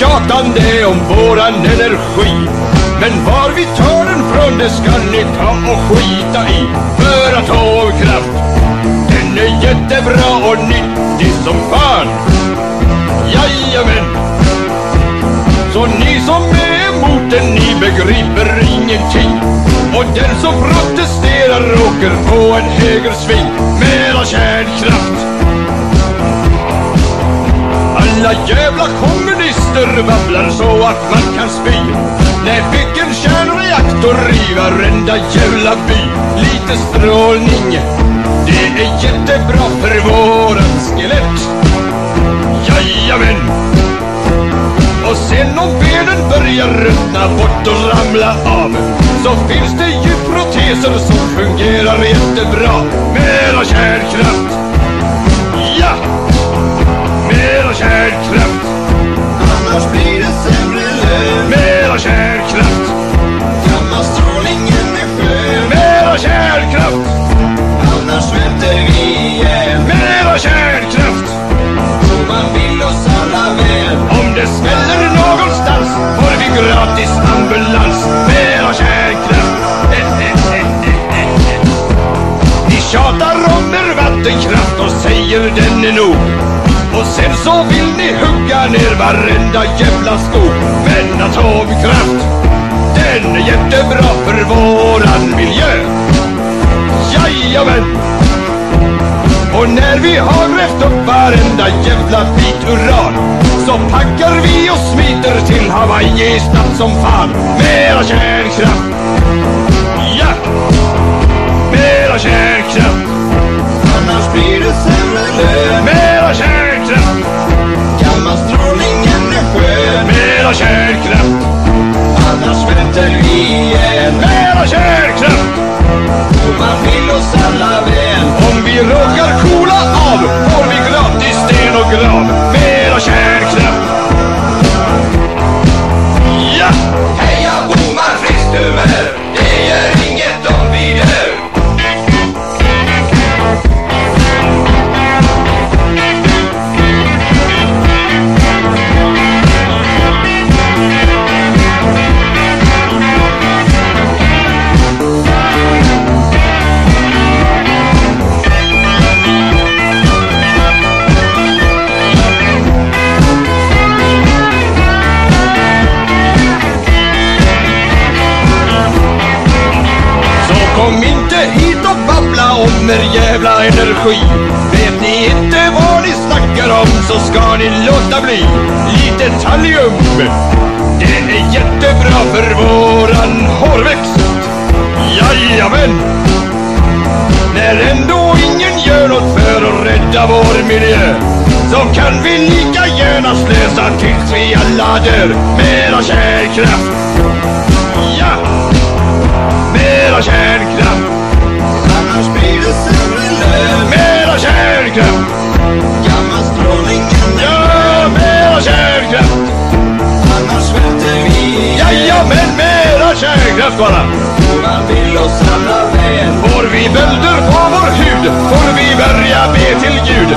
tjatande om våran energi. Men var vi tar den från det ska ni ta och skita i. För atomkraft Den är jättebra och nyttig som fan. Jajamän. Så ni som är emot den, ni begriper ingenting. Och den som protesterar åker på en högersving Mera kärnkraft alla jävla kommunister babblar så att man kan spy Nej, fick en kärnreaktor i varenda jävla by Lite strålning, det är jättebra för vårat skelett Jajamän! Och sen om benen börjar ruttna bort och ramla av Så finns det ju proteser som fungerar jättebra Mera kärnkraft! Kärnkraft! Annars blir det sämre lön Mera kärnkraft! Gammal strålning är skön Mera kärnkraft! Annars svälter vi ihjäl Mera kärnkraft! Och man vill oss alla väl Om det smäller någonstans får vi gratis ambulans Mera kärnkraft! Ni tjatar om er vattenkraft och säger den är nog Och sen så vill ni hugga ner varenda jävla skog Men atomkraft, den är jättebra för våran miljö Jajamän! Och när vi har grävt upp varenda jävla bit uran Så packar vi och smiter till Hawaii snabbt som fan Mera kärnkraft! Ja! Mera kärnkraft! Annars blir det sämre lön Mera kärnkraft! Gammal strålning är skön Mera kärnkraft! Annars svälter vi ihjäl Mera kärnkraft! Och man vill oss alla väl Om vi råkar jävla energi Vet ni inte vad ni snackar om så ska ni låta bli Lite tallium. det är jättebra för våran hårväxt Jajamän! När ändå ingen gör något för att rädda vår miljö så kan vi lika gärna slösa tills vi alla dör Mera kärnkraft! Ja! Mera kärnkraft! Kärnkraft bara! Och man vill oss alla väl Får vi bölder på vår hud får vi börja be till Gud